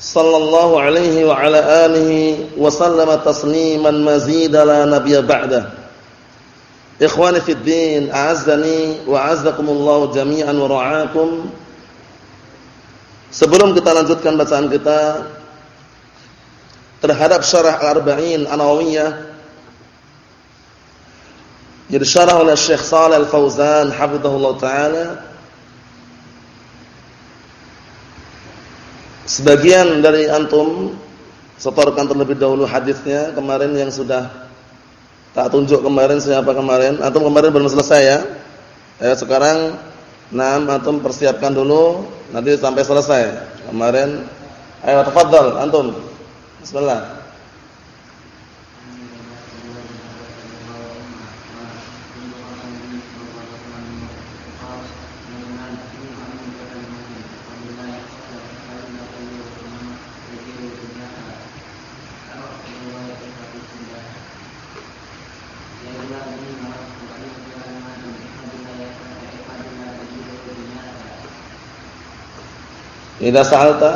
sallallahu alaihi wa ala alihi wa sallama tasliman mazida la nabiyya ba'da. Ikhwani fid din, a'azzani wa a'azzakumullahu jami'an wa ra'akum. Sebelum kita lanjutkan bacaan kita terhadap syarah Al-Arba'in An-Nawawiyah yang disyarah oleh Syekh Shalih Al-Fauzan hafizahullah taala Sebagian dari antum setorkan terlebih dahulu hadisnya kemarin yang sudah tak tunjuk kemarin siapa kemarin. Antum kemarin belum selesai ya. Ya sekarang enam antum persiapkan dulu nanti sampai selesai. Kemarin ayo tafadhal antum. Bismillah. Idza sa'alta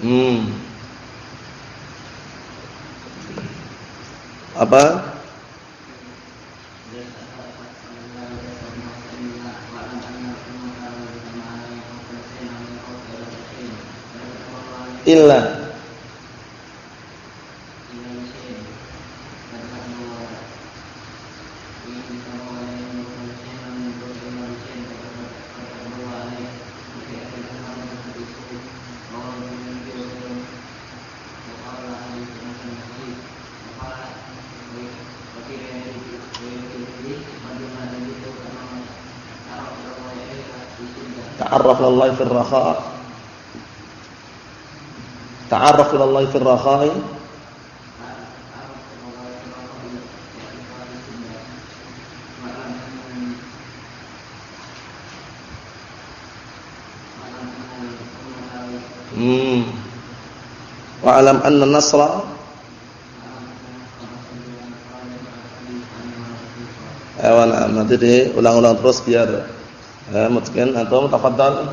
Hmm. Apa? Illa إلى الله في الرخاء. تعرف إلى الله في الرخاء. وعلم أن النصر أيوه نعم نعم نعم نعم نعم نعم نعم نعم نعم نعم نعم نعم نعم نعم Ya, mungkin atau tafadhal.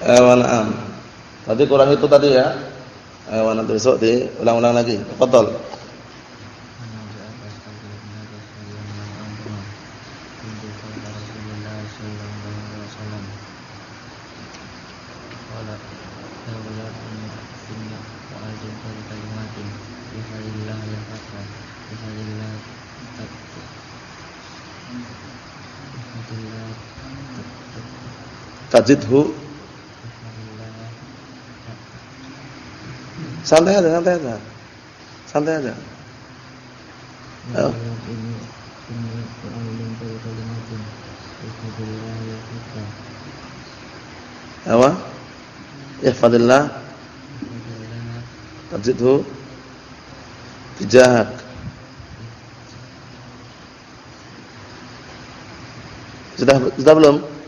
Eh. Tadi kurang itu tadi ya. Eh, wa besok diulang-ulang lagi. Fadhal. Tajidhu Santai aja, santai aja. Santai aja. Oh. Ya Apa? Ihfadillah tajidhu tijahak. Sudah sudah belum?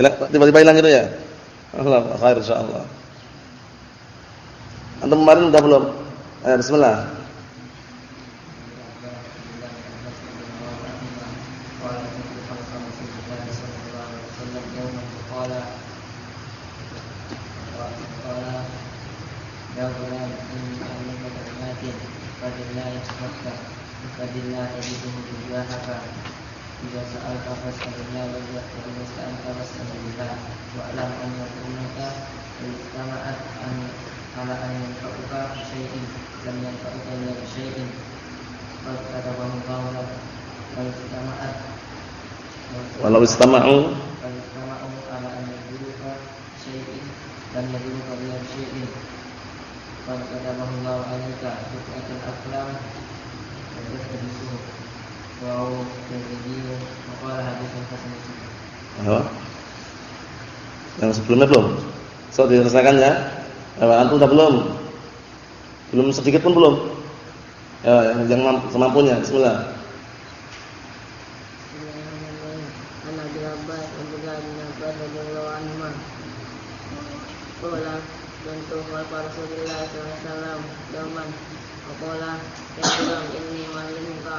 Tiba-tiba hilang itu ya? Allah khair insyaallah. Antum kemarin udah belum? Ayo bismillah. Kafas kalimnya wajah Jika soal kafas kalimnya Wa'lam an yakunaka Istama'at an Ala an yanfa'uka Syai'in Lam yanfa'uka illa syai'in Qad katabahu Allah Wal istama'at Walau istama'u. Wal istama'u. ala an yaduruka Syai'in Lam yaduruka illa syai'in Qad katabahu Allah alaika Buk'atul aklam Wajah kedisuh Wow, Apa? Yang sebelumnya belum? So diselesaikan ya? Ya, antum udah belum? Belum sedikit pun belum? Ya, yang, yang mam- semampunya. Bismillah. Qala sallallahu alaihi wasallam dauman. Qala ya Tuhan inni ma'limuka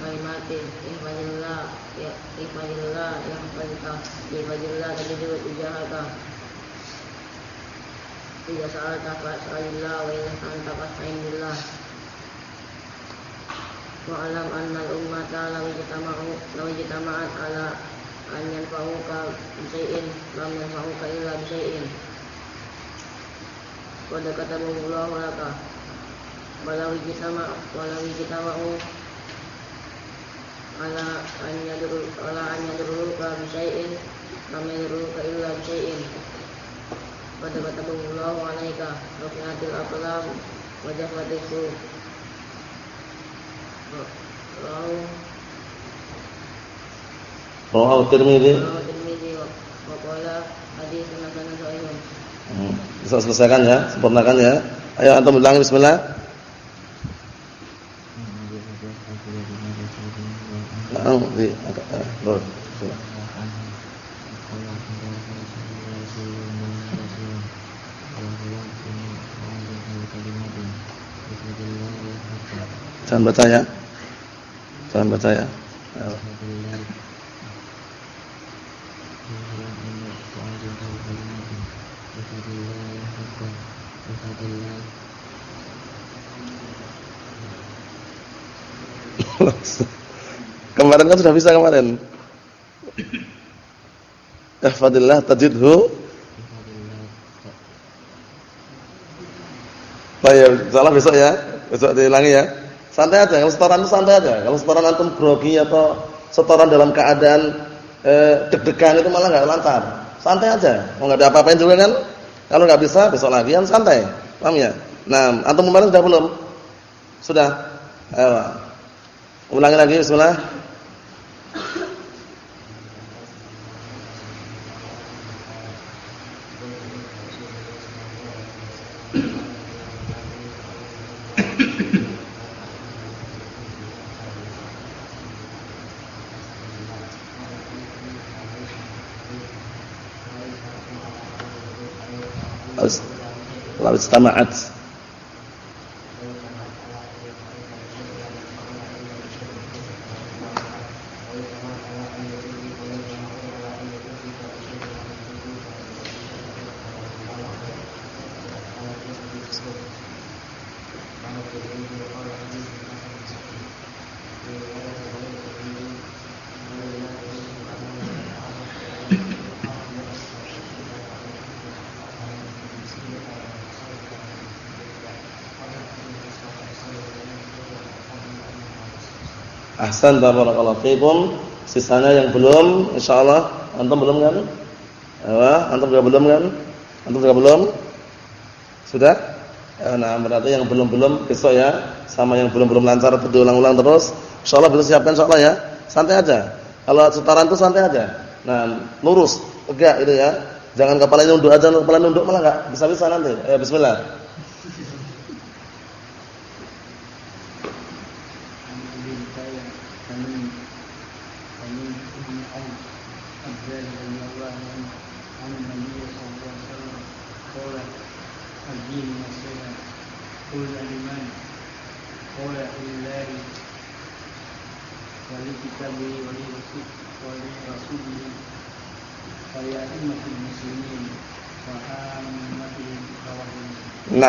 kalimatin ihfazillah ya ihfazillah yang fazillah ihfazillah tajidu ijahaka Tidak salah takat salillah wa ila anta fasta'inillah Wa'alam anna al-ummata law ijtama'u law ijtama'at ala an yanfa'uka bisyai'in lam yanfa'uka illa bisyai'in. Qad katabahu Allahu laka. Walau ijtama'u walau ijtama'u ala an yadru ala an yadruka bisyai'in lam yadruka illa bisyai'in. Qad katabahu Allahu alaika. Rafi'atil aqlam wa jafatis suq. Rawahu Rawahu Tirmidzi. Rawahu Tirmidzi wa wa qala haditsun hasanun sahihun. Hmm. Bisa selesaikan ya, sempurnakan ya. Ayo antum ulangi bismillah. Nah, di agak. Jangan baca ya. Jangan baca ya. Ayo. Kemarin kan sudah bisa kemarin. Ihfadillah tajidhu. Baik, salah besok ya. Besok diulangi ya. Santai aja, kalau setoran itu santai aja. Kalau setoran antum grogi atau setoran dalam keadaan eh, deg-degan itu malah nggak lancar. Santai aja. Mau nggak ada apa-apain juga kan? Kalau nggak bisa besok lagi yang santai. Paham ya? Nah, antum kemarin sudah belum? Sudah. Ayo. Ulangi lagi bismillah. اجتمعت Thank you. Ahsan barakallahu fikum. Sisanya yang belum insyaallah antum belum kan? Apa? Antum juga belum kan? Antum juga belum? Sudah? Ya, nah, berarti yang belum-belum besok ya, sama yang belum-belum lancar itu diulang-ulang terus. Insyaallah bisa siapkan insyaallah ya. Santai aja. Kalau setoran itu santai aja. Nah, lurus, tegak itu ya. Jangan kepala nunduk aja, kepala nunduk malah enggak bisa-bisa nanti. Eh, bismillah.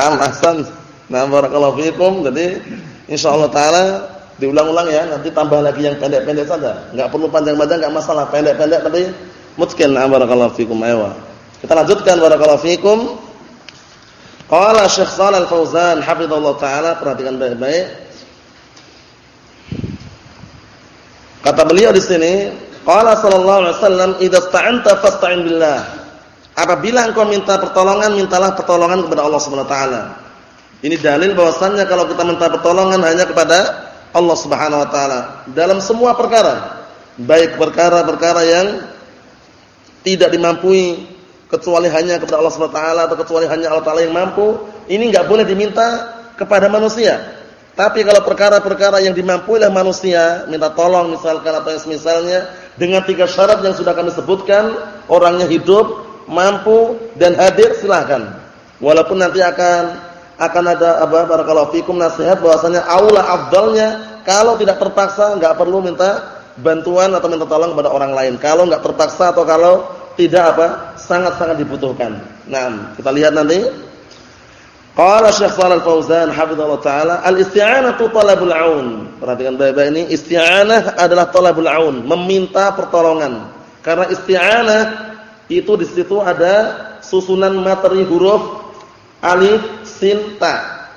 Naam ahsan. Naam barakallahu fikum. Jadi insyaallah taala diulang-ulang ya, nanti tambah lagi yang pendek-pendek saja. Enggak perlu panjang-panjang enggak masalah, pendek-pendek tapi mutqin. Naam barakallahu fikum. Ayo. Kita lanjutkan barakallahu fikum. Qala Syekh Shalal Fauzan hafizallahu taala, perhatikan baik-baik. Kata beliau di sini, qala sallallahu alaihi wasallam, "Idza sta'anta fasta'in billah." Apabila engkau minta pertolongan, mintalah pertolongan kepada Allah Subhanahu wa taala. Ini dalil bahwasannya kalau kita minta pertolongan hanya kepada Allah Subhanahu wa taala dalam semua perkara. Baik perkara-perkara yang tidak dimampui kecuali hanya kepada Allah Subhanahu wa taala atau kecuali hanya Allah taala yang mampu, ini enggak boleh diminta kepada manusia. Tapi kalau perkara-perkara yang dimampu oleh manusia, minta tolong misalkan atau yang semisalnya dengan tiga syarat yang sudah kami sebutkan, orangnya hidup, mampu dan hadir silahkan. Walaupun nanti akan akan ada apa barakallahu fikum nasihat bahwasanya aula afdalnya kalau tidak terpaksa enggak perlu minta bantuan atau minta tolong kepada orang lain. Kalau enggak terpaksa atau kalau tidak apa sangat-sangat dibutuhkan. Nah, kita lihat nanti. Qala Syekh Shalal Fauzan hafizallahu taala, al-isti'anatu talabul aun. Perhatikan baik-baik ini, isti'anah adalah talabul aun, meminta pertolongan. Karena isti'anah itu di situ ada susunan materi huruf alif, sin, ta.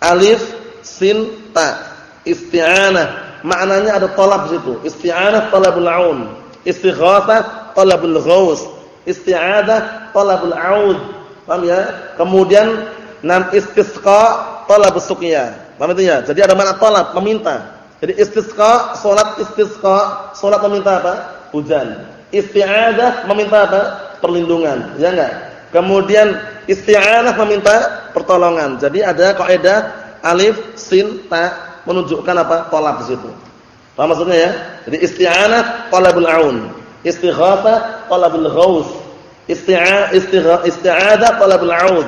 Alif, sin, ta. Isti'anah. Maknanya ada talab di situ. Isti'anah talabul aun. Istighatsah talabul ghaus. Isti'adah talabul aud. Paham ya? Kemudian nam istisqa talabus suqya. Paham itu ya? Jadi ada makna talab, meminta. Jadi istisqa, salat istisqa, salat meminta apa? Hujan. Isti'adah meminta apa? Perlindungan, ya enggak? Kemudian isti'anah meminta pertolongan. Jadi ada kaidah alif, sin, ta menunjukkan apa? Tolak di situ. Paham maksudnya ya? Jadi isti'anah talabul aun, istighatsah talabul ghaus, isti'a isti'adah talabul aun.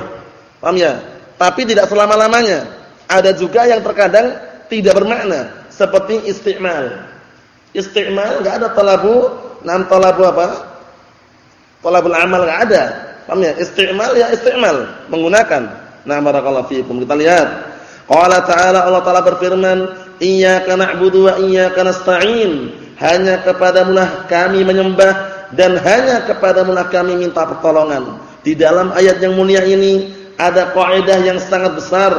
Paham ya? Tapi tidak selama-lamanya. Ada juga yang terkadang tidak bermakna seperti isti'mal. Isti'mal enggak ada talabu Nam talabu apa? Talabul amal enggak ada. Paham ya? Isti'mal ya isti'mal, menggunakan. Nah, barakallahu fiikum. Kita lihat. Qala ta'ala Allah Ta'ala berfirman, "Iyyaka na'budu wa iyyaka nasta'in." Hanya kepadamu kami menyembah dan hanya kepadamu kami minta pertolongan. Di dalam ayat yang mulia ini ada kaidah yang sangat besar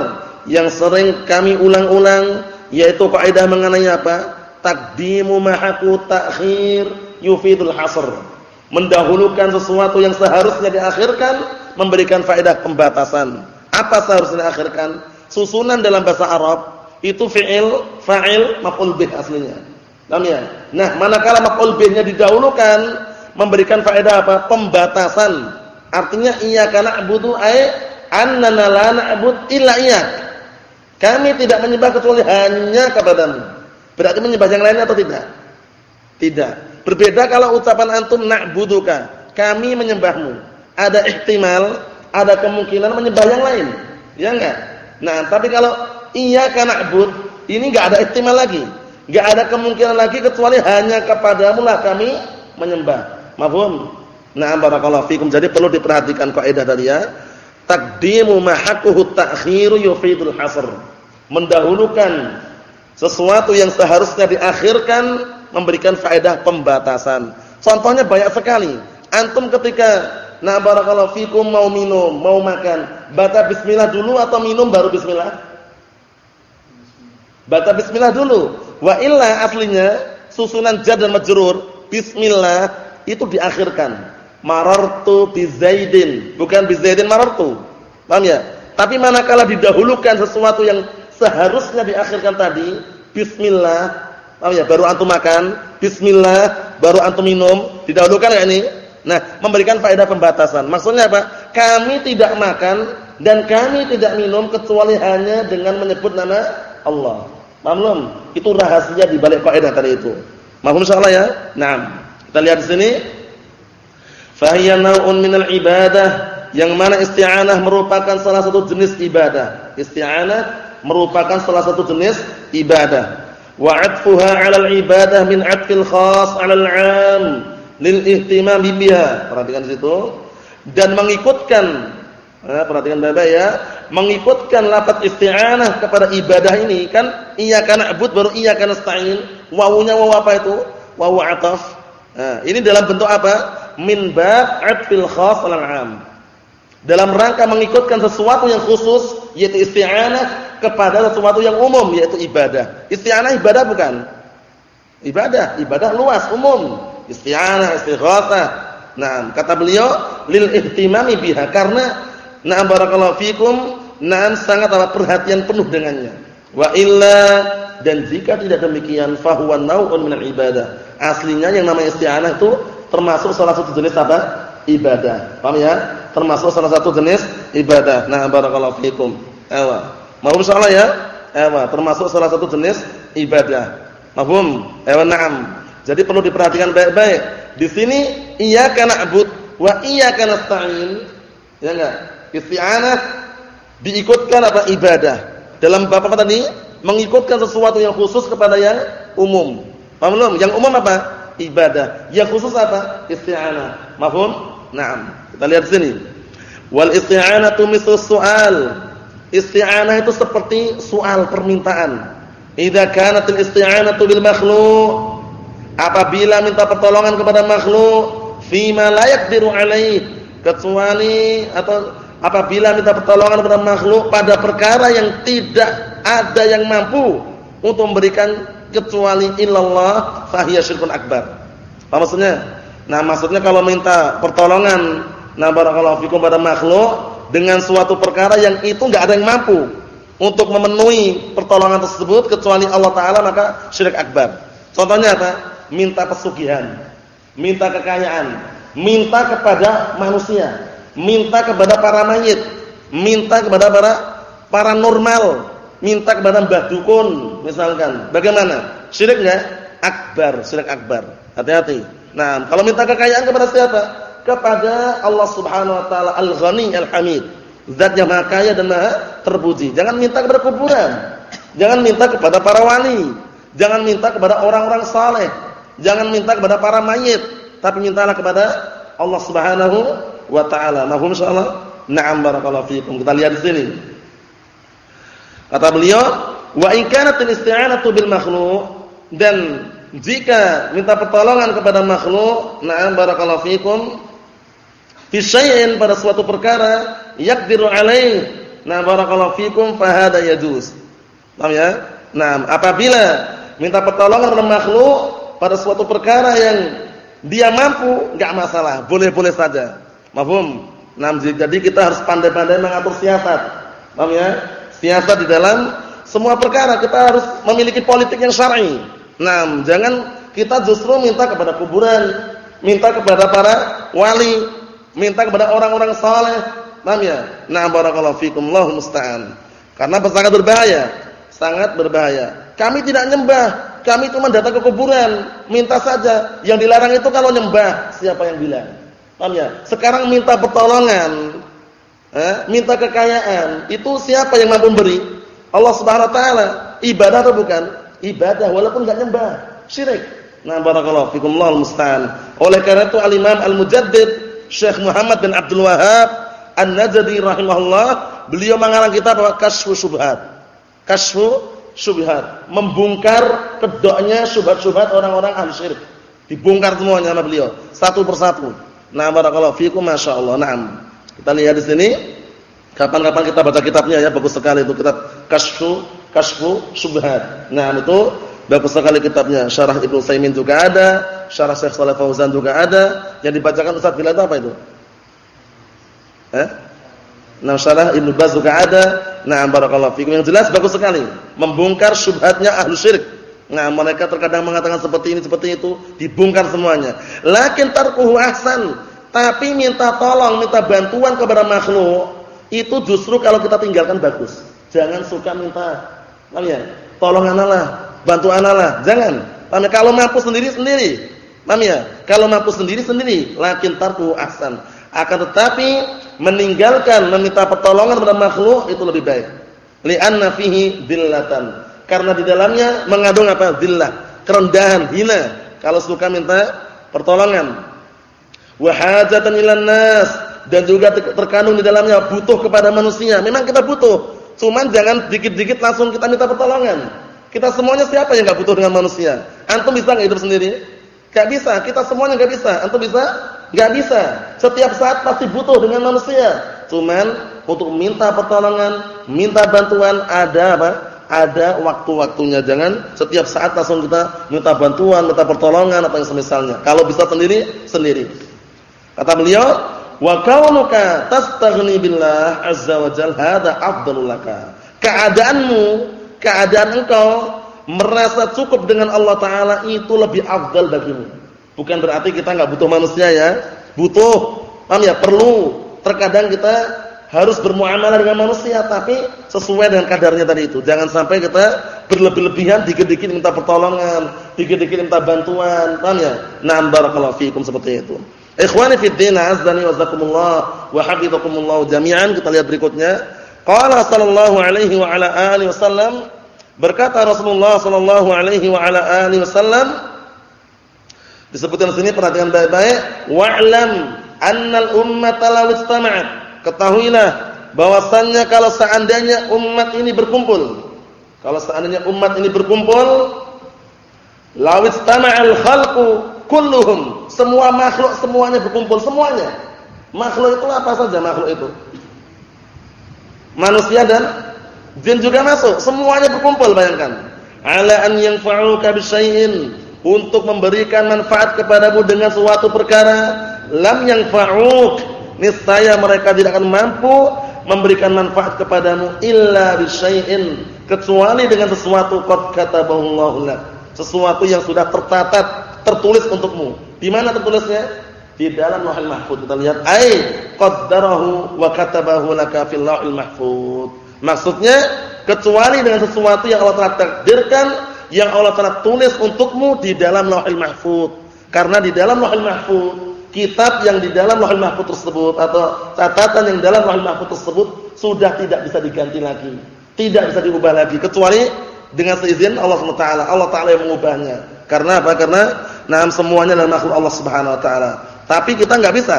yang sering kami ulang-ulang yaitu kaidah mengenai apa? Takdimu mahaku takhir yufidul hasr. Mendahulukan sesuatu yang seharusnya diakhirkan memberikan faedah pembatasan. Apa seharusnya diakhirkan? Susunan dalam bahasa Arab itu fi'il, fa'il, maf'ul bih aslinya. Paham ya? Nah, manakala maf'ul bihnya didahulukan memberikan faedah apa? Pembatasan. Artinya iyyaka na'budu ay annana la na'bud illa iyyak. Kami tidak menyembah kecuali hanya kepadamu. Berarti menyembah yang lain atau tidak? Tidak. Berbeda kalau ucapan antum na'buduka, kami menyembahmu. Ada ihtimal, ada kemungkinan menyembah yang lain. Ya enggak? Nah, tapi kalau iyyaka na'bud, ini enggak ada ihtimal lagi. Enggak ada kemungkinan lagi kecuali hanya kepadamu lah kami menyembah. Mafhum? Nah, barakallahu fikum. Jadi perlu diperhatikan kaidah tadi ya. Taqdimu ma haqquhu ta'khiru yufidul hasr. Mendahulukan sesuatu yang seharusnya diakhirkan memberikan faedah pembatasan. Contohnya banyak sekali. Antum ketika na barakallahu fikum mau minum, mau makan, baca bismillah dulu atau minum baru bismillah? Baca bismillah dulu. Wa illa aslinya susunan jar dan majrur bismillah itu diakhirkan. Marartu bi Zaidin, bukan bi Zaidin marartu. Paham ya? Tapi manakala didahulukan sesuatu yang seharusnya diakhirkan tadi, bismillah, paham ya? Baru antum makan, bismillah, baru antum minum, didahulukan enggak ini? Nah, memberikan faedah pembatasan. Maksudnya apa? Kami tidak makan dan kami tidak minum kecuali hanya dengan menyebut nama Allah. Paham Itu rahasia di balik kaidah tadi itu. Mahum insyaallah ya? Nah, kita lihat di sini. Fahiya naw'un minal ibadah yang mana isti'anah merupakan salah satu jenis ibadah. Isti'anah merupakan salah satu jenis ibadah. Wa 'atfuha 'alal ibadah min 'atfil khas 'alal 'am lil ihtimam biha. Perhatikan situ. Dan mengikutkan Nah, perhatikan Bapak ya, mengikutkan lafaz isti'anah kepada ibadah ini kan iyyaka na'bud baru iyyaka nasta'in. Wawunya wawu apa itu? Wawu ataf. Nah, ini dalam bentuk apa? Min bab 'atfil khas 'alal 'am. Dalam rangka mengikutkan sesuatu yang khusus yaitu isti'anah kepada sesuatu yang umum yaitu ibadah. Isti'anah ibadah bukan? Ibadah, ibadah luas, umum. Isti'anah, istighatsah. Nah, kata beliau lil ihtimami biha karena Na'am barakallahu fikum, na'am sangat amat perhatian penuh dengannya. Wa illa dan jika tidak demikian fahuwa nau'un minal ibadah. Aslinya yang namanya isti'anah itu termasuk salah satu jenis apa? Ibadah. Paham ya? Termasuk salah satu jenis ibadah. Nah, barakallahu fikum. Ewa. Mau insyaallah ya? Ewa, termasuk salah satu jenis ibadah. Mahum? Ewa na'am. Jadi perlu diperhatikan baik-baik. Di sini iyyaka na'bud wa iyyaka nasta'in. Ya enggak? Isti'anah diikutkan apa ibadah. Dalam bab apa tadi? Mengikutkan sesuatu yang khusus kepada yang umum. Paham belum? Yang umum apa? Ibadah. Yang khusus apa? Isti'anah. Mahfum? Naam. Kita lihat sini. Wal isti'anatu mislu su'al. Isti'anah itu seperti soal permintaan. Idza kanatil isti'anatu bil makhluq apabila minta pertolongan kepada makhluk fima la yaqdiru alaih kecuali atau apabila minta pertolongan kepada makhluk pada perkara yang tidak ada yang mampu untuk memberikan kecuali illallah fahiya syirkun akbar. Apa maksudnya? Nah, maksudnya kalau minta pertolongan nah barakallahu fikum pada makhluk dengan suatu perkara yang itu enggak ada yang mampu untuk memenuhi pertolongan tersebut kecuali Allah taala maka syirik akbar. Contohnya apa? Minta pesugihan, minta kekayaan, minta kepada manusia minta kepada para mayit, minta kepada para paranormal, minta kepada mbah dukun misalkan. Bagaimana? Syirik enggak? Akbar, syirik akbar. Hati-hati. Nah, kalau minta kekayaan kepada siapa? Kepada Allah Subhanahu wa taala Al-Ghani Al-Hamid. Zat yang Maha Kaya dan Maha Terpuji. Jangan minta kepada kuburan. Jangan minta kepada para wali. Jangan minta kepada orang-orang saleh. Jangan minta kepada para mayit, tapi mintalah kepada Allah Subhanahu wa taala. Mafhum insyaallah? Na'am barakallahu fiikum. Kita lihat di sini. Kata beliau, wa in kanat al-isti'anatu bil makhluq dan jika minta pertolongan kepada makhluk, na'am barakallahu fiikum fi syai'in pada suatu perkara yaqdiru alaih, na'am barakallahu fiikum fa hadha yajuz. Paham ya? Nah, apabila minta pertolongan kepada makhluk pada suatu perkara yang dia mampu, enggak masalah, boleh-boleh saja. Mafhum? Nah, jadi kita harus pandai-pandai mengatur siasat. Paham ya? Siasat di dalam semua perkara kita harus memiliki politik yang syar'i. Nah, jangan kita justru minta kepada kuburan, minta kepada para wali, minta kepada orang-orang saleh. Paham ya? Nah, barakallahu fikum, Allahu musta'an. Karena sangat berbahaya, sangat berbahaya. Kami tidak nyembah, kami cuma datang ke kuburan, minta saja. Yang dilarang itu kalau nyembah, siapa yang bilang? Paham ya? Sekarang minta pertolongan, eh, minta kekayaan, itu siapa yang mampu beri? Allah Subhanahu wa taala. Ibadah atau bukan? Ibadah walaupun enggak nyembah, syirik. Nah, barakallahu fikum Allahul musta'an. Oleh karena itu Al-Imam Al-Mujaddid Syekh Muhammad bin Abdul Wahhab An-Najdi rahimahullah, beliau mengarang kitab Kasyfu Syubhat. Kasyfu Syubhat, membongkar kedoknya syubhat-syubhat orang-orang ahli syirik. Dibongkar semuanya sama beliau, satu persatu. Nah, barakallahu fiikum masyaallah. Naam. Kita lihat di sini. Kapan-kapan kita baca kitabnya ya, bagus sekali itu kitab Kasyfu Kasyfu Subhat. Nah, itu Bagus sekali kitabnya. Syarah Ibnu Saimin juga ada, syarah Syekh Shalih Fauzan juga ada. Yang dibacakan Ustaz Bilal itu apa itu? Eh? Nah, syarah Ibnu Baz juga ada. Nah, barakallahu fikum. Yang jelas bagus sekali membongkar syubhatnya ahlu syirik. Nah, mereka terkadang mengatakan seperti ini, seperti itu, dibongkar semuanya. Lakin tarkuhu ahsan. Tapi minta tolong, minta bantuan kepada makhluk itu justru kalau kita tinggalkan bagus. Jangan suka minta, ya? Tolong analah, bantu analah, jangan. Ya? Kalau mampu sendiri sendiri. Paham ya? Kalau mampu sendiri sendiri, lakin tarku ahsan. Akan tetapi meninggalkan meminta pertolongan kepada makhluk itu lebih baik. Li'anna fihi dillatan. Karena di dalamnya mengandung apa? Dillah, kerendahan, hina. Kalau suka minta pertolongan. Wa hajatan ilan nas dan juga terkandung di dalamnya butuh kepada manusia. Memang kita butuh, cuman jangan dikit-dikit langsung kita minta pertolongan. Kita semuanya siapa yang nggak butuh dengan manusia? Antum bisa nggak hidup sendiri? Gak bisa. Kita semuanya nggak bisa. Antum bisa? Gak bisa. Setiap saat pasti butuh dengan manusia. Cuman untuk minta pertolongan, minta bantuan ada apa? Ada waktu-waktunya. Jangan setiap saat langsung kita minta bantuan, minta pertolongan atau yang semisalnya. Kalau bisa sendiri, sendiri. Kata beliau, Wa kaunuka tastaghni billah azza wa jalla hada afdalul laka. Keadaanmu, keadaan engkau merasa cukup dengan Allah taala itu lebih afdal bagimu. Bukan berarti kita enggak butuh manusia ya. Butuh. Paham ya? Perlu. Terkadang kita harus bermuamalah dengan manusia tapi sesuai dengan kadarnya tadi itu. Jangan sampai kita berlebih-lebihan dikit-dikit minta pertolongan, dikit-dikit minta bantuan. Paham ya? Nah, barakallahu fiikum seperti itu. Ikhwani fi din, azdani wa zakumullah wa hafizakumullah jami'an. Kita lihat berikutnya. Qala sallallahu alaihi wa ala alihi wasallam berkata Rasulullah sallallahu alaihi wa ala alihi wasallam disebutkan di sini perhatikan baik-baik wa'lam annal ummata law istama'at ketahuilah bahwasannya kalau seandainya umat ini berkumpul kalau seandainya umat ini berkumpul law istama'al khalqu kulluhum, semua makhluk semuanya berkumpul semuanya. Makhluk itu apa saja makhluk itu? Manusia dan jin juga masuk, semuanya berkumpul bayangkan. Ala an yanfa'uka bisyai'in untuk memberikan manfaat kepadamu dengan suatu perkara lam yanfa'uk niscaya mereka tidak akan mampu memberikan manfaat kepadamu illa bisyai'in kecuali dengan sesuatu qad katabahu Allah lak sesuatu yang sudah tertatat tertulis untukmu. Di mana tertulisnya? Di dalam Lauhul Mahfuz. Kita lihat ai qaddarahu wa katabahu laka fil Lauhul Mahfuz. Maksudnya kecuali dengan sesuatu yang Allah telah takdirkan, yang Allah telah tulis untukmu di dalam Lauhul Mahfuz. Karena di dalam Lauhul Mahfuz, kitab yang di dalam Lauhul Mahfuz tersebut atau catatan yang dalam Lauhul Mahfuz tersebut sudah tidak bisa diganti lagi, tidak bisa diubah lagi kecuali dengan seizin Allah SWT. Allah Taala yang mengubahnya. Karena apa? Karena nah semuanya adalah makhluk Allah Subhanahu wa taala. Tapi kita nggak bisa.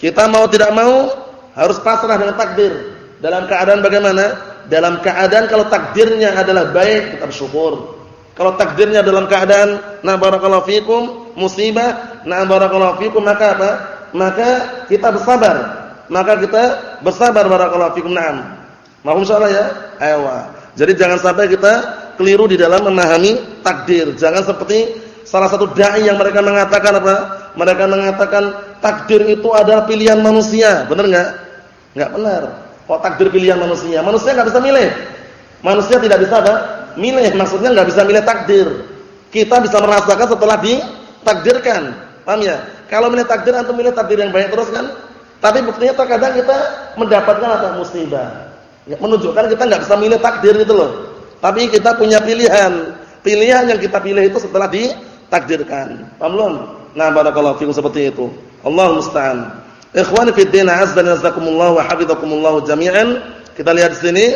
Kita mau tidak mau harus pasrah dengan takdir. Dalam keadaan bagaimana? Dalam keadaan kalau takdirnya adalah baik, kita bersyukur. Kalau takdirnya dalam keadaan na barakallahu fikum musibah, na barakallahu fikum maka apa? Maka kita bersabar. Maka kita bersabar barakallahu fikum. Naam. Mohon insyaallah ya. Ayo. Jadi jangan sampai kita keliru di dalam memahami takdir. Jangan seperti salah satu dai yang mereka mengatakan apa? Mereka mengatakan takdir itu adalah pilihan manusia. Benar enggak? Enggak benar. Kok takdir pilihan manusia? Manusia enggak bisa milih. Manusia tidak bisa apa? Milih. Maksudnya enggak bisa milih takdir. Kita bisa merasakan setelah ditakdirkan. Paham ya? Kalau milih takdir atau milih takdir yang baik terus kan? Tapi buktinya terkadang kita mendapatkan apa? Musibah. Ya, menunjukkan kita enggak bisa milih takdir itu loh. Tapi kita punya pilihan. Pilihan yang kita pilih itu setelah ditakdirkan. Paham belum? Nah, barakallahu fikum seperti itu. Allah musta'an. Ikhwani fi din, azza wa wa hafizakumullah jami'an. Kita lihat di sini.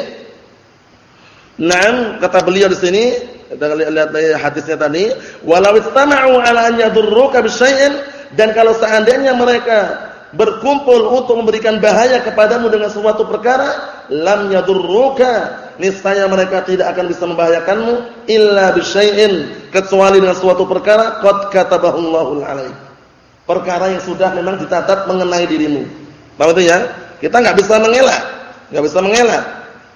Naam, kata beliau di sini, kita lihat dari hadisnya tadi, walau istama'u ala an yadurruka bisyai'in dan kalau seandainya mereka berkumpul untuk memberikan bahaya kepadamu dengan suatu perkara, lam yadurruka niscaya mereka tidak akan bisa membahayakanmu illa bisyai'in kecuali dengan suatu perkara qad katabahu Allahu alaik. Perkara yang sudah memang dicatat mengenai dirimu. Paham itu ya? Kita enggak bisa mengelak, enggak bisa mengelak.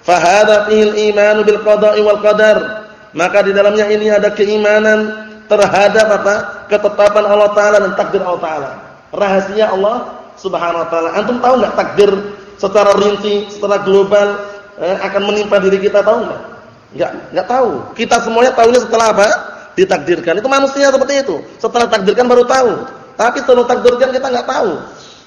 Fa hadza fihil imanu bil qada'i wal qadar. maka di dalamnya ini ada keimanan terhadap apa? ketetapan Allah taala dan takdir Allah taala. Rahasia Allah Subhanahu wa taala. Antum tahu enggak takdir secara rinci, secara global eh, akan menimpa diri kita tahu enggak? Enggak, enggak tahu. Kita semuanya tahunya setelah apa? Ditakdirkan. Itu manusia seperti itu. Setelah takdirkan baru tahu. Tapi setelah takdirkan kita enggak tahu.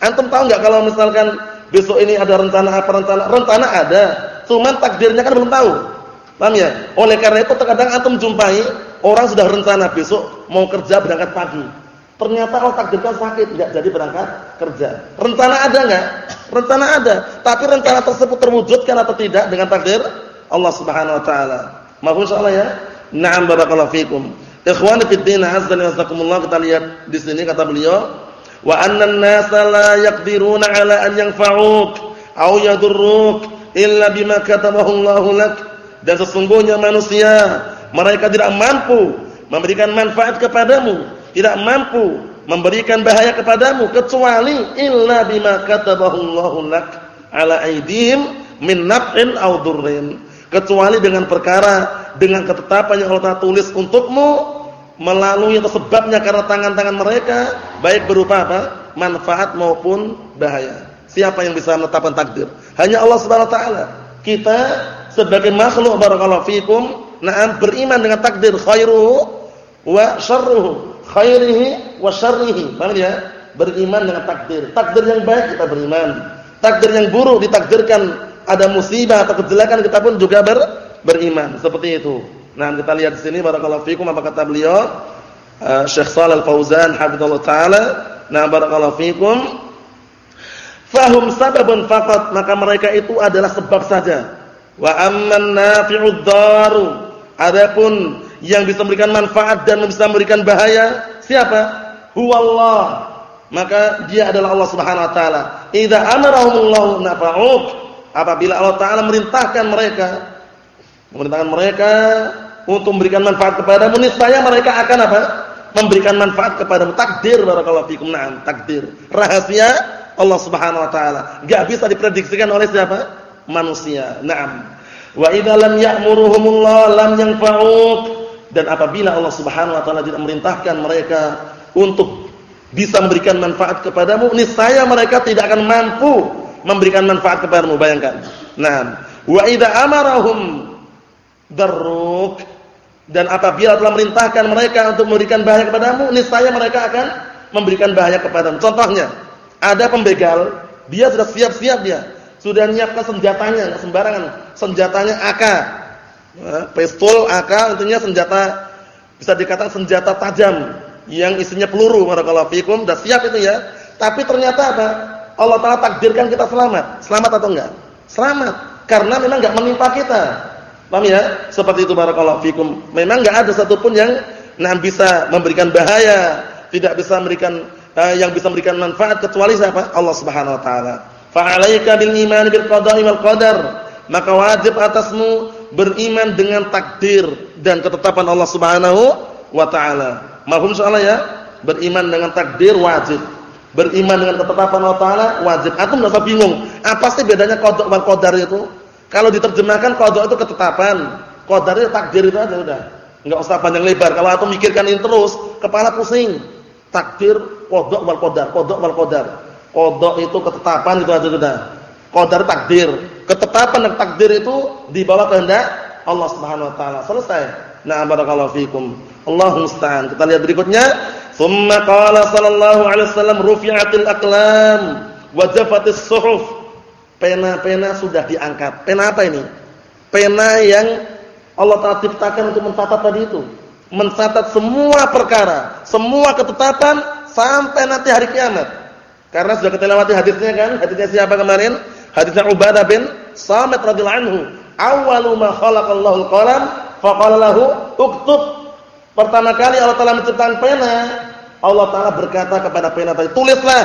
Antum tahu enggak kalau misalkan besok ini ada rencana apa rencana? Rencana ada, cuman takdirnya kan belum tahu. Paham ya? Oleh karena itu terkadang antum jumpai orang sudah rencana besok mau kerja berangkat pagi. Ternyata Allah takdirkan sakit, enggak jadi berangkat kerja. Rencana ada enggak? Rencana ada, tapi rencana tersebut terwujudkan atau tidak dengan takdir Allah Subhanahu wa taala. Mahfum insyaallah ya? Na'am barakallahu fikum. Ikhwani fid din, azza wa jazakumullah kita lihat di sini kata beliau, wa anna an-nasa la yaqdiruna ala an yanfa'uk aw yadurruk illa bima katabahu Allah lak. Dan sesungguhnya manusia mereka tidak mampu memberikan manfaat kepadamu, tidak mampu memberikan bahaya kepadamu kecuali illa bima katabahu lak ala aidihim min naf'in aw durrin. Kecuali dengan perkara dengan ketetapan yang Allah tulis untukmu melalui sebabnya karena tangan-tangan mereka baik berupa apa? manfaat maupun bahaya. Siapa yang bisa menetapkan takdir? Hanya Allah Subhanahu wa taala. Kita sebagai makhluk barakallahu fikum Naam beriman dengan takdir khairuhu wa syarruhu, khairihi wa syarrihi. Paham ya? Beriman dengan takdir. Takdir yang baik kita beriman. Takdir yang buruk ditakdirkan ada musibah atau kejelekan kita pun juga ber, beriman. Seperti itu. Nah, kita lihat di sini barakallahu fikum apa kata beliau? Uh, Syekh Shalal Fauzan hafizallahu taala. Nah, barakallahu fikum. Fahum sababun faqat, maka mereka itu adalah sebab saja. Wa amman nafi'ud daru Adapun yang bisa memberikan manfaat dan bisa memberikan bahaya siapa? Huwallah. Maka dia adalah Allah Subhanahu wa taala. Idza amarahumullahu nafa'uk. Apabila Allah taala merintahkan mereka memerintahkan mereka untuk memberikan manfaat kepada niscaya mereka akan apa? memberikan manfaat kepada takdir barakallahu fikum na'am takdir rahasia Allah Subhanahu wa taala enggak bisa diprediksikan oleh siapa manusia na'am Wa idza lam ya'muruhumullah lam yanfa'uk dan apabila Allah Subhanahu wa taala tidak merintahkan mereka untuk bisa memberikan manfaat kepadamu, niscaya mereka tidak akan mampu memberikan manfaat kepadamu, bayangkan. Nah, wa idza amarahum darruk dan apabila telah merintahkan mereka untuk memberikan bahaya kepadamu, niscaya mereka akan memberikan bahaya kepadamu. Contohnya, ada pembegal, dia sudah siap-siap dia sudah menyiapkan senjatanya, sembarangan. Senjatanya AK. Nah, pistol AK intinya senjata bisa dikatakan senjata tajam yang isinya peluru barakallahu fikum, sudah siap itu ya. Tapi ternyata apa? Allah Taala takdirkan kita selamat. Selamat atau enggak? Selamat. Karena memang enggak menimpa kita. Paham ya? Seperti itu barakallahu fikum. Memang enggak ada satupun yang nah bisa memberikan bahaya, tidak bisa memberikan uh, yang bisa memberikan manfaat kecuali siapa? Allah Subhanahu wa taala. Fa'alaika bil iman bil qada'i wal qadar. Maka wajib atasmu beriman dengan takdir dan ketetapan Allah Subhanahu wa taala. Mahum soalnya ya? Beriman dengan takdir wajib. Beriman dengan ketetapan Allah taala wajib. Aku enggak usah bingung, apa sih bedanya qada' wal qadar itu? Kalau diterjemahkan qada' itu ketetapan, qadar itu takdir itu aja udah. Enggak usah panjang lebar. Kalau aku mikirkan ini terus, kepala pusing. Takdir, qada' wal qadar, qada' wal qadar. Kodok itu ketetapan itu aja sudah. Qadar takdir. Ketetapan dan takdir itu dibawa kehendak Allah Subhanahu wa taala. Selesai. Nah, barakallahu fikum. Allahu musta'an. Kita lihat berikutnya. Tsumma qala sallallahu alaihi wasallam rufi'atil aqlam wa jafatis suhuf. Pena-pena sudah diangkat. Pena apa ini? Pena yang Allah Taala ciptakan untuk mencatat tadi itu. Mencatat semua perkara, semua ketetapan sampai nanti hari kiamat. Karena sudah kita lewati hadisnya kan? Hadisnya siapa kemarin? Hadisnya Ubadah bin Samit radhiyallahu anhu. Awwalu ma khalaqallahu al-qalam faqala lahu uktub. Pertama kali Allah Taala menciptakan pena, Allah Taala berkata kepada pena tadi, "Tulislah."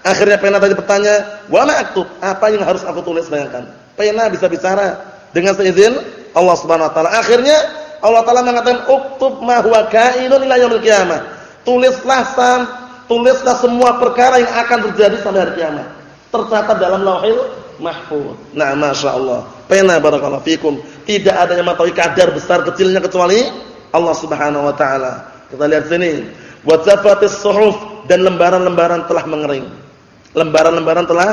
Akhirnya pena tadi bertanya, "Wa ma aktub?" Apa yang harus aku tulis bayangkan? Pena bisa bicara dengan seizin Allah Subhanahu wa taala. Akhirnya Allah Taala mengatakan, "Uktub ma huwa kainun ila yaumil qiyamah." Tulislah sampai tulislah semua perkara yang akan terjadi sampai hari kiamat. Tercatat dalam lauhil mahfuz. Nah, Masya Allah. Pena barakallahu fikum. Tidak adanya mengetahui kadar besar kecilnya kecuali Allah Subhanahu wa taala. Kita lihat sini. Wa zafatis suhuf dan lembaran-lembaran telah mengering. Lembaran-lembaran telah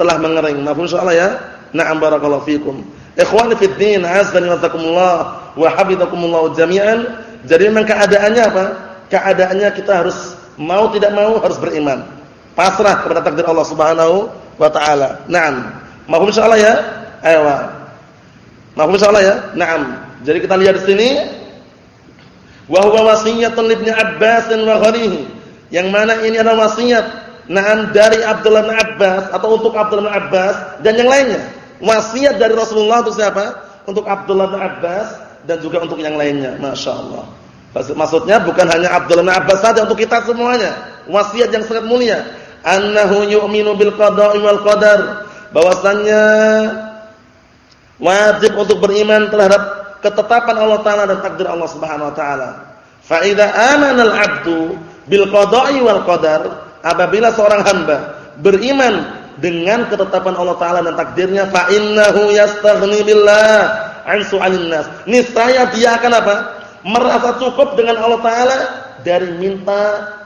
telah mengering. Maaf insyaallah ya. Na'am barakallahu fikum. Ikhwani fid din, azza wa jazakumullah wa hafizakumullah jami'an. Jadi memang keadaannya apa? Keadaannya kita harus mau tidak mau harus beriman. Pasrah kepada takdir Allah Subhanahu wa taala. Naam. Mahum insyaallah ya? Ayo. Mahum insyaallah ya? Naam. Jadi kita lihat di sini wa huwa wasiyatun Ibnu Abbas wa gharihi. Yang mana ini adalah wasiat naam dari Abdullah bin Abbas atau untuk Abdullah bin Abbas dan yang lainnya. Wasiat dari Rasulullah untuk siapa? Untuk Abdullah bin Abbas dan juga untuk yang lainnya. Masya Allah. Maksudnya bukan hanya Abdullah bin Abbas saja untuk kita semuanya. Wasiat yang sangat mulia annahu yu'minu bil qada'i wal qadar bahwasannya wajib untuk beriman terhadap ketetapan Allah taala dan takdir Allah Subhanahu wa taala. Fa idza amana al 'abdu bil qada'i wal qadar apabila seorang hamba beriman dengan ketetapan Allah taala dan takdirnya fa innahu yastaghni billah an su'alin nas. Niscaya dia akan apa? Merasa cukup dengan Allah taala dari minta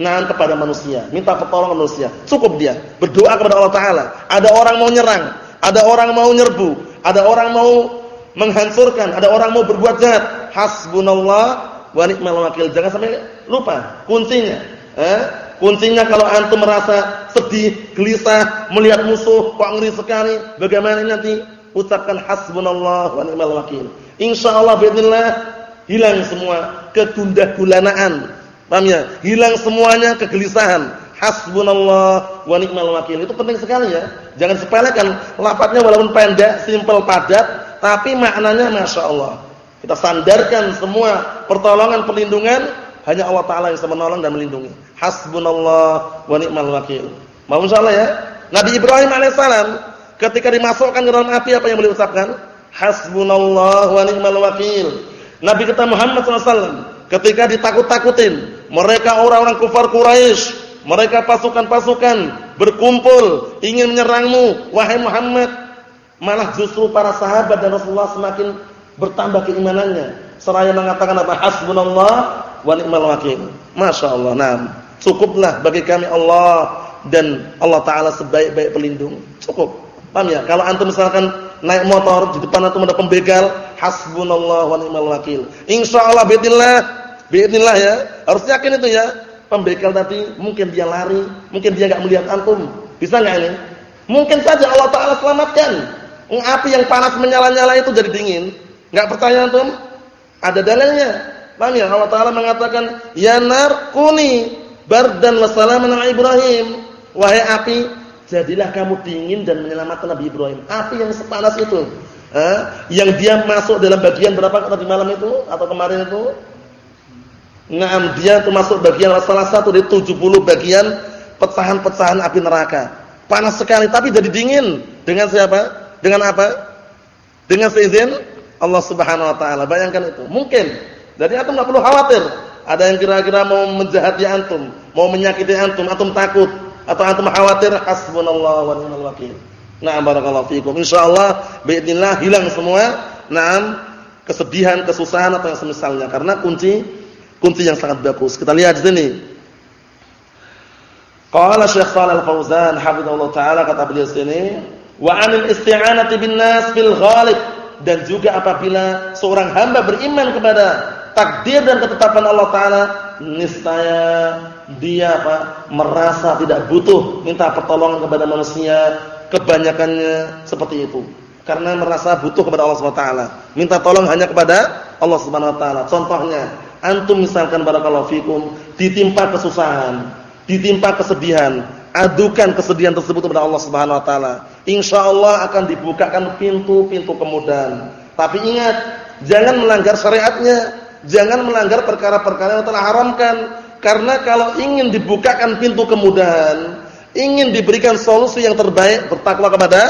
Nah, kepada manusia, minta pertolongan manusia. Cukup dia berdoa kepada Allah taala. Ada orang mau nyerang, ada orang mau nyerbu, ada orang mau menghancurkan, ada orang mau berbuat jahat. Hasbunallah wa ni'mal wakil. Jangan sampai lupa kuncinya. Eh? Kuncinya kalau antum merasa sedih, gelisah, melihat musuh kok ngeri sekali, bagaimana nanti? Ucapkan hasbunallah wa ni'mal wakil. Insyaallah باذن hilang semua kegundah gulanaan Paham ya? Hilang semuanya kegelisahan. Hasbunallah wa ni'mal wakil. Itu penting sekali ya. Jangan sepelekan. Lafadznya walaupun pendek, simpel, padat, tapi maknanya Masya Allah. Kita sandarkan semua pertolongan, perlindungan hanya Allah Taala yang bisa menolong dan melindungi. Hasbunallah wa ni'mal wakil. Mau insyaallah ya. Nabi Ibrahim alaihissalam ketika dimasukkan ke dalam api apa yang beliau ucapkan? Hasbunallah wa ni'mal wakil. Nabi kita Muhammad SAW ketika ditakut-takutin mereka orang-orang kufar Quraisy, mereka pasukan-pasukan berkumpul ingin menyerangmu wahai Muhammad. Malah justru para sahabat dan Rasulullah semakin bertambah keimanannya. Seraya mengatakan apa? Hasbunallah wa ni'mal wakil. Masya Nah, cukuplah bagi kami Allah dan Allah taala sebaik-baik pelindung. Cukup. Paham ya? Kalau antum misalkan naik motor di depan antum ada pembegal, hasbunallah wa ni'mal wakil. Insyaallah bismillah Bismillah ya. Harus yakin itu ya. Pembegal tadi mungkin dia lari, mungkin dia enggak melihat antum. Bisa enggak ini? Mungkin saja Allah taala selamatkan. Api yang panas menyala-nyala itu jadi dingin. Enggak percaya antum? Ada dalilnya. Paham ya? Allah taala mengatakan, "Ya nar kuni bardan wa salaman ala Ibrahim." Wahai api, jadilah kamu dingin dan menyelamatkan Nabi Ibrahim. Api yang sepanas itu. Eh, yang dia masuk dalam bagian berapa tadi malam itu atau kemarin itu? Naam dia termasuk bagian salah satu dari 70 bagian pecahan-pecahan api neraka. Panas sekali tapi jadi dingin. Dengan siapa? Dengan apa? Dengan seizin Allah Subhanahu wa taala. Bayangkan itu. Mungkin. Jadi antum enggak perlu khawatir. Ada yang kira-kira mau menjahati antum, mau menyakiti antum, antum takut atau antum khawatir, hasbunallah wa ni'mal wakil. Na'am barakallahu fiikum. Insyaallah باذنillah hilang semua. Naam kesedihan, kesusahan atau yang semisalnya karena kunci kunci yang sangat bagus. Kita lihat di sini. Qala Syekh Shalal Fauzan hafizallahu taala kata beliau sini, wa 'anil isti'anati bin nas fil ghalib dan juga apabila seorang hamba beriman kepada takdir dan ketetapan Allah taala, niscaya dia apa? merasa tidak butuh minta pertolongan kepada manusia, kebanyakannya seperti itu. Karena merasa butuh kepada Allah Subhanahu wa taala. Minta tolong hanya kepada Allah Subhanahu wa taala. Contohnya, Antum misalkan barakallahu fikum ditimpa kesusahan, ditimpa kesedihan, adukan kesedihan tersebut kepada Allah Subhanahu wa taala. Insyaallah akan dibukakan pintu-pintu kemudahan. Tapi ingat, jangan melanggar syariatnya, jangan melanggar perkara-perkara yang telah haramkan. Karena kalau ingin dibukakan pintu kemudahan, ingin diberikan solusi yang terbaik, bertakwa kepada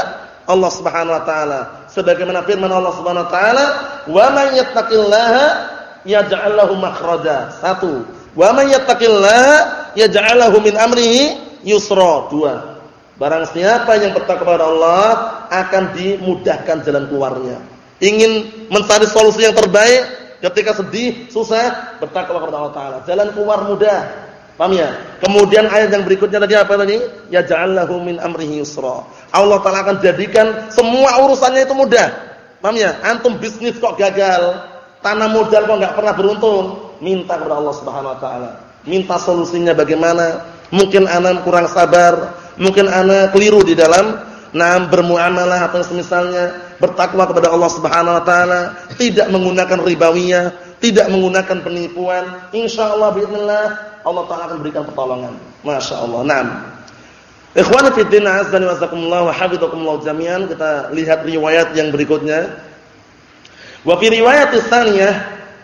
Allah Subhanahu wa taala. Sebagaimana firman Allah Subhanahu wa taala, "Wa may yattaqillaha yaj'al lahu makhraja. Satu. Wa may yattaqillaha yaj'al lahu min amrihi yusra. Dua. Barang siapa yang bertakwa kepada Allah akan dimudahkan jalan keluarnya. Ingin mencari solusi yang terbaik ketika sedih, susah, bertakwa kepada Allah taala. Jalan keluar mudah. Paham ya? Kemudian ayat yang berikutnya tadi apa tadi? Ya ja'allahu min amrihi yusra. Allah taala akan jadikan semua urusannya itu mudah. Paham ya? Antum bisnis kok gagal, tanah modal kok enggak pernah beruntung, minta kepada Allah Subhanahu wa taala. Minta solusinya bagaimana? Mungkin anak kurang sabar, mungkin anak keliru di dalam nah bermuamalah atau semisalnya bertakwa kepada Allah Subhanahu wa taala, tidak menggunakan ribawiyah, tidak menggunakan penipuan, insyaallah bismillah Allah taala akan berikan pertolongan. Masyaallah. Naam. Ikhwani fi din azza wa jami'an, kita lihat riwayat yang berikutnya. Wa fi riwayat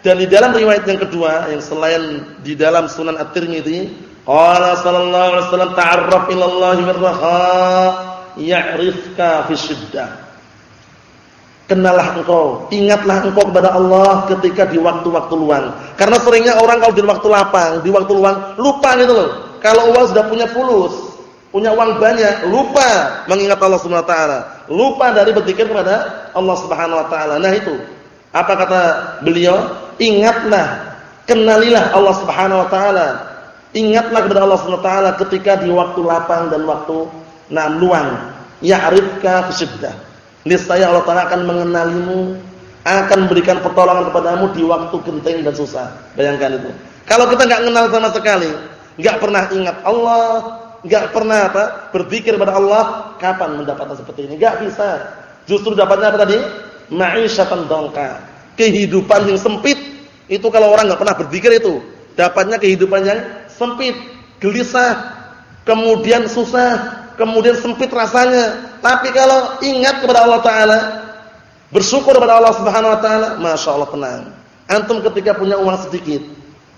dan di dalam riwayat yang kedua yang selain di dalam Sunan At-Tirmizi, qala sallallahu alaihi wasallam ta'arraf ila Allah birraha ya'rifka fi syiddah. Kenallah engkau, ingatlah engkau kepada Allah ketika di waktu-waktu luang. Karena seringnya orang kalau di waktu lapang, di waktu luang lupa gitu loh. Kalau uang sudah punya fulus, punya uang banyak, lupa mengingat Allah Subhanahu wa taala. Lupa dari berzikir kepada Allah Subhanahu wa taala. Nah itu. Apa kata beliau? ingatlah, kenalilah Allah Subhanahu wa taala. Ingatlah kepada Allah Subhanahu wa taala ketika di waktu lapang dan waktu nah luang. Ya'rifka fisiddah. Niscaya Allah taala akan mengenalimu, akan memberikan pertolongan kepadamu di waktu genting dan susah. Bayangkan itu. Kalau kita enggak kenal sama sekali, enggak pernah ingat Allah, enggak pernah apa? berzikir kepada Allah, kapan mendapatkan seperti ini? Enggak bisa. Justru dapatnya apa tadi? Ma'isyatan dongka. Kehidupan yang sempit itu kalau orang nggak pernah berzikir itu, dapatnya kehidupan yang sempit, gelisah, kemudian susah, kemudian sempit rasanya. Tapi kalau ingat kepada Allah taala, bersyukur kepada Allah Subhanahu wa taala, Masya Allah tenang. Antum ketika punya uang sedikit,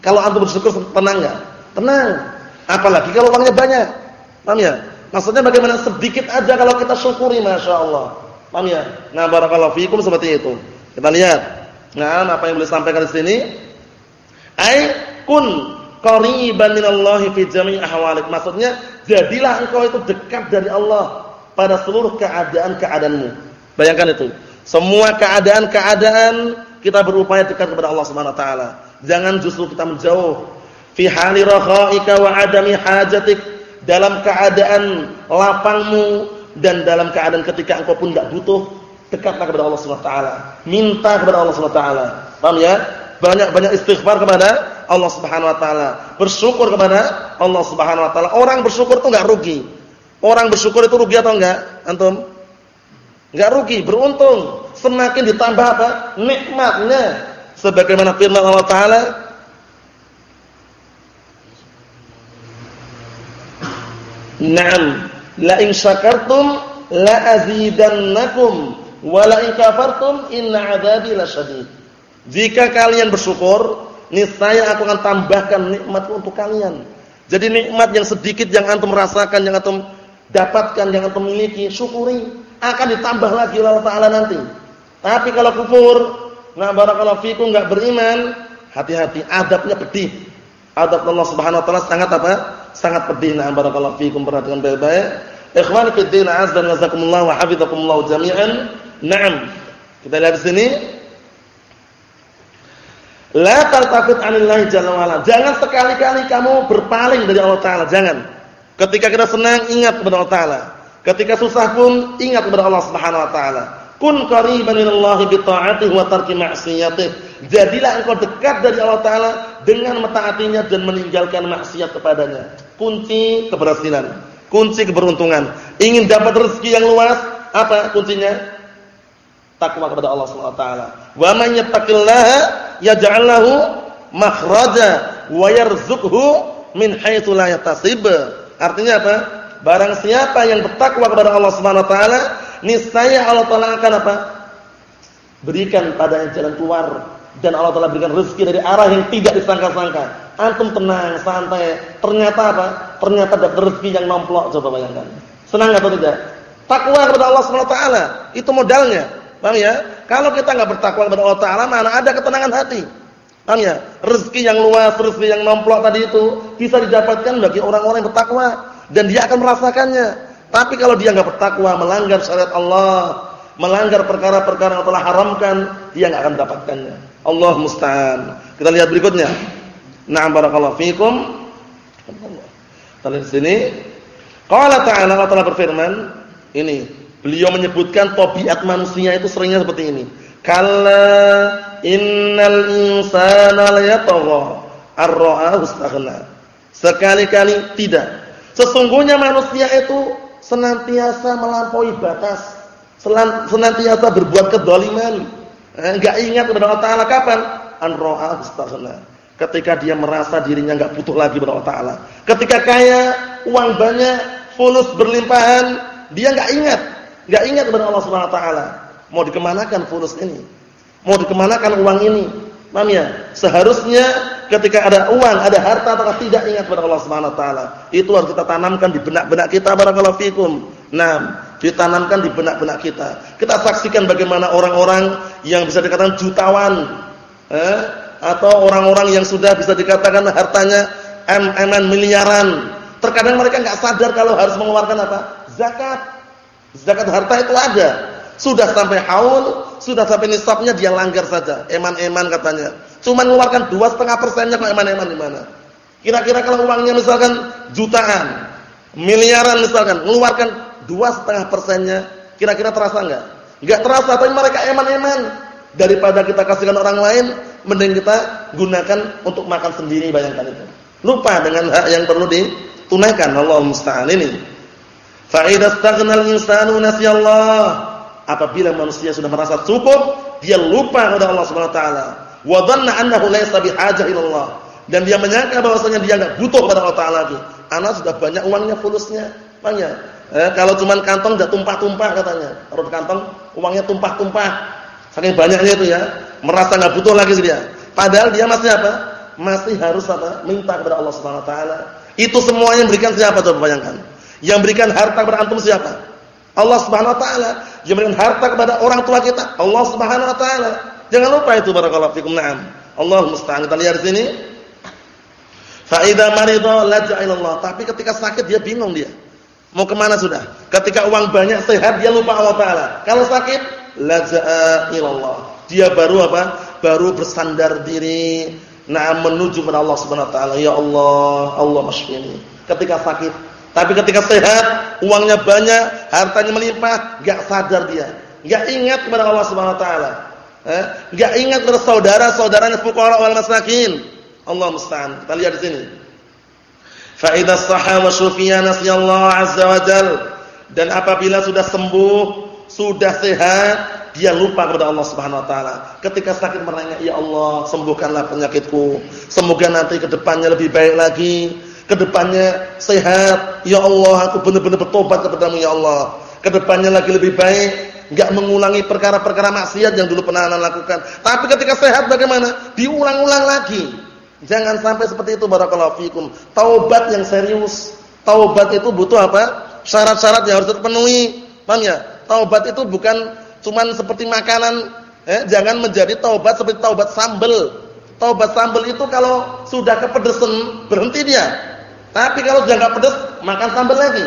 kalau antum bersyukur tenang enggak? Tenang. Apalagi kalau uangnya banyak. Paham ya? Maksudnya bagaimana sedikit aja kalau kita syukuri Masya Allah. Paham ya? Nah barakallahu fiikum seperti itu. Kita lihat. Nah, apa yang boleh sampaikan di sini? Ai kun qariban minallahi fi jami' ahwalik. Maksudnya, jadilah engkau itu dekat dari Allah pada seluruh keadaan-keadaanmu. Bayangkan itu. Semua keadaan-keadaan kita berupaya dekat kepada Allah Subhanahu wa taala. Jangan justru kita menjauh. Fi hali rakhaika wa adami hajatik dalam keadaan lapangmu dan dalam keadaan ketika engkau pun enggak butuh dekatlah kepada Allah Subhanahu wa taala. Minta kepada Allah Subhanahu wa taala. Paham ya? Banyak-banyak istighfar kepada Allah Subhanahu wa taala. Bersyukur kepada Allah Subhanahu wa taala. Orang bersyukur itu enggak rugi. Orang bersyukur itu rugi atau enggak? Antum? Enggak rugi, beruntung. Semakin ditambah apa? Nikmatnya. Sebagaimana firman Allah taala, "Na'am, la in syakartum la azidannakum Wala in kafartum inna adzabi lasyadid. Jika kalian bersyukur, niscaya aku akan tambahkan nikmatku untuk kalian. Jadi nikmat yang sedikit yang antum rasakan, yang antum dapatkan, yang antum miliki, syukuri, akan ditambah lagi oleh Allah Taala nanti. Tapi kalau kufur, nah barakallahu fikum enggak beriman, hati-hati, adabnya pedih. Adab Allah Subhanahu wa taala sangat apa? Sangat pedih. Nah barakallahu fikum perhatikan baik-baik. Ikhwani fi din azza wa jazakumullah wa hafizakumullah jami'an. Naam. Kita lihat di sini. La taltafit 'anillahi jalla wa Jangan sekali-kali kamu berpaling dari Allah taala, jangan. Ketika kita senang ingat kepada Allah taala. Ketika susah pun ingat kepada Allah Subhanahu wa taala. Kun qariban minallahi bi ta'atihi wa tarki ma'siyatihi. Jadilah engkau dekat dari Allah taala dengan mentaatinya dan meninggalkan maksiat kepadanya. Kunci keberhasilan, kunci keberuntungan. Ingin dapat rezeki yang luas, apa kuncinya? Takwa kepada Allah Subhanahu wa taala. Wa man yattaqillaha yaj'al lahu makhraja wa yarzuqhu min haitsu la yahtasib. Artinya apa? Barang siapa yang bertakwa kepada Allah Subhanahu wa taala, niscaya Allah taala akan apa? Berikan padanya jalan keluar dan Allah taala berikan rezeki dari arah yang tidak disangka-sangka. Antum tenang, santai. Ternyata apa? Ternyata dapat rezeki yang nomplok, coba bayangkan. Senang atau tidak? Takwa kepada Allah Subhanahu wa taala, itu modalnya. Paham ya? Kalau kita enggak bertakwa kepada Allah taala, mana ada ketenangan hati. Paham ya? Rezeki yang luas, rezeki yang nomplok tadi itu bisa didapatkan bagi orang-orang yang bertakwa dan dia akan merasakannya. Tapi kalau dia enggak bertakwa, melanggar syariat Allah, melanggar perkara-perkara yang telah haramkan, dia enggak akan mendapatkannya. Allah musta'an. Kita lihat berikutnya. Na'am barakallahu fikum. Kita lihat sini. Qala ta'ala Allah telah berfirman, ini beliau menyebutkan tabiat manusia itu seringnya seperti ini. Kalla innal insana layatagha ar-ra'ahu. Sekali-kali tidak. Sesungguhnya manusia itu senantiasa melampaui batas, senantiasa berbuat kedzaliman. Enggak eh, ingat kepada Allah Taala kapan? An ra'ahu istaghna ketika dia merasa dirinya enggak butuh lagi kepada Allah taala. Ketika kaya, uang banyak, fulus berlimpahan, dia enggak ingat, enggak ingat kepada Allah Subhanahu wa taala. Mau dikemanakan fulus ini? Mau dikemanakan uang ini? Paham ya? Seharusnya ketika ada uang, ada harta atau tidak ingat kepada Allah Subhanahu wa taala. Itu harus kita tanamkan di benak-benak kita barakallahu fikum. Nah, ditanamkan di benak-benak kita. Kita saksikan bagaimana orang-orang yang bisa dikatakan jutawan, eh, atau orang-orang yang sudah bisa dikatakan hartanya mm miliaran. Terkadang mereka nggak sadar kalau harus mengeluarkan apa? Zakat. Zakat harta itu ada. Sudah sampai haul, sudah sampai nisabnya dia langgar saja. Eman-eman katanya. Cuma mengeluarkan dua setengah persennya kok eman-eman di mana? Kira-kira kalau uangnya misalkan jutaan, miliaran misalkan, mengeluarkan dua setengah persennya, kira-kira terasa nggak? Nggak terasa, tapi mereka eman-eman. Daripada kita kasihkan orang lain, mending kita gunakan untuk makan sendiri bayangkan itu. Lupa dengan hak yang perlu ditunaikan. Allah musta'an ini. Fa idza staghna al-insanu nasiyallah. Apabila manusia sudah merasa cukup, dia lupa kepada Allah Subhanahu wa taala. Wa dhanna annahu laysa bihajah ila Allah. Dan dia menyangka bahwasanya dia enggak butuh kepada Allah taala lagi. Anak sudah banyak uangnya fulusnya, banyak. Eh, kalau cuma kantong sudah tumpah-tumpah katanya. Taruh kantong uangnya tumpah-tumpah. Saking banyaknya itu ya merasa nggak butuh lagi dia. Padahal dia masih apa? Masih harus apa? Minta kepada Allah Subhanahu wa taala. Itu semuanya berikan siapa coba bayangkan? Yang berikan harta kepada antum siapa? Allah Subhanahu wa taala. Yang berikan harta kepada orang tua kita, Allah Subhanahu wa taala. Jangan lupa itu barakallahu fikum. Naam. Allah musta'an. Kita lihat di sini. Fa idza marida laja. Tapi ketika sakit dia bingung dia. Mau ke mana sudah? Ketika uang banyak sehat dia lupa Allah taala. Kalau sakit laja Allah dia baru apa? Baru bersandar diri nah menuju kepada Allah Subhanahu wa taala. Ya Allah, Allah masyfini. Ketika sakit, tapi ketika sehat, uangnya banyak, hartanya melimpah, enggak sadar dia. Enggak ingat kepada Allah Subhanahu wa taala. Eh? Ingat kepada saudara-saudaranya fuqara wal masakin. Allah musta'an. Kita lihat di sini. Fa idza sahha wa syufiya Allah azza wa jal dan apabila sudah sembuh, sudah sehat, dia lupa kepada Allah Subhanahu wa taala. Ketika sakit menanya, "Ya Allah, sembuhkanlah penyakitku. Semoga nanti ke depannya lebih baik lagi. Ke depannya sehat. Ya Allah, aku benar-benar bertobat kepadamu ya Allah. Ke depannya lagi lebih baik, enggak mengulangi perkara-perkara maksiat yang dulu pernah Anda lakukan. Tapi ketika sehat bagaimana? Diulang-ulang lagi. Jangan sampai seperti itu barakallahu fikum. Taubat yang serius. Taubat itu butuh apa? Syarat-syarat yang harus terpenuhi. Paham ya? Taubat itu bukan cuman seperti makanan, eh, jangan menjadi taubat seperti taubat sambel. Taubat sambel itu kalau sudah kepedesan berhenti dia. Tapi kalau sudah enggak pedes, makan sambel lagi.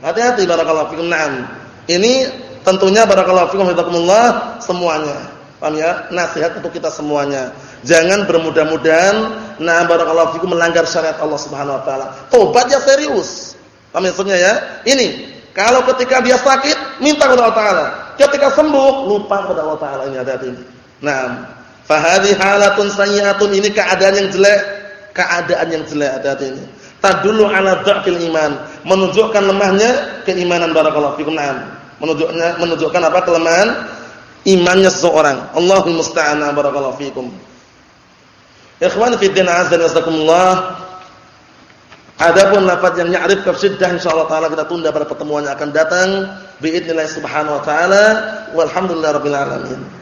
Hati-hati barakallahu fikum. Naam. Ini tentunya barakallahu fikum hafizakumullah semuanya. Paham ya? Nasihat untuk kita semuanya. Jangan bermudah-mudahan nah barakallahu fikum melanggar syariat Allah Subhanahu wa taala. Tobatnya serius. Paham maksudnya ya? Ini kalau ketika dia sakit, minta kepada Allah taala. Ketika sembuh lupa kepada Allah taala ini ada ini. Nah, fa hadhihi halatun sayyi'atun ini keadaan yang jelek, keadaan yang jelek ada ini. Tadullu ala dha'fil iman, menunjukkan lemahnya keimanan barakallahu fikum. Naam. Menunjukkan menunjukkan apa kelemahan imannya seseorang. Allahul musta'an barakallahu fikum. Ikhwan fi din azza wa jazakumullah. Adapun lafaz yang ya'rif ka syiddah insyaallah taala kita tunda pada pertemuan yang akan datang biidznillah subhanahu wa taala walhamdulillahirabbil alamin